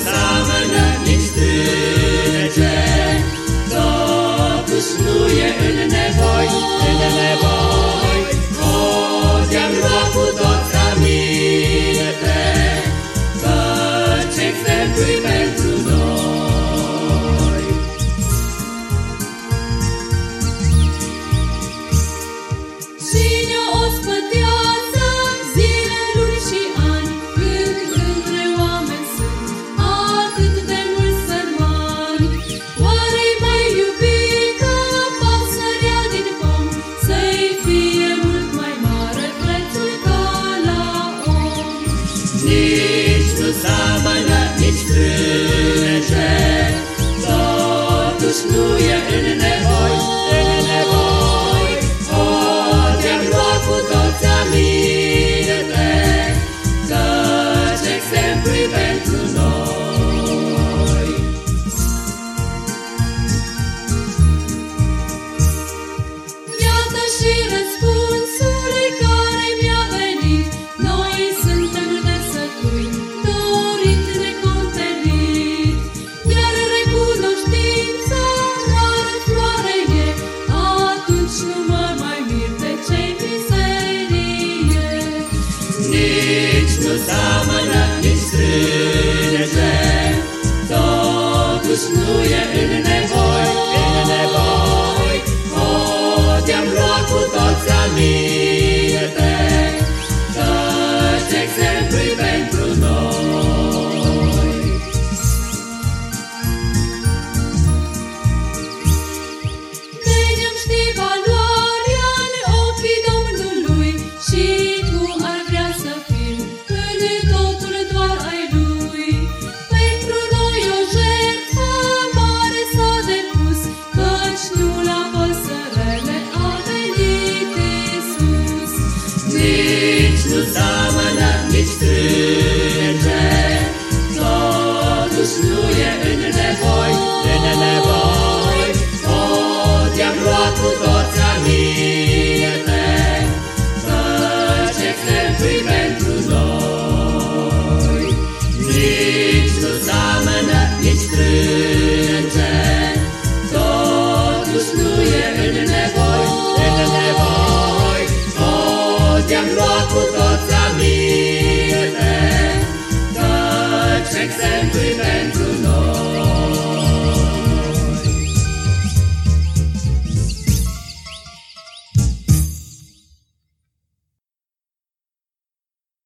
Hosanna. desire. Nu sluie în nevoi, în nevoi. Tot i-am luat cu toți aminte, Că ce crezi pentru noi. Nici nu seamănă, nici strânge, nu sluie în nevoi,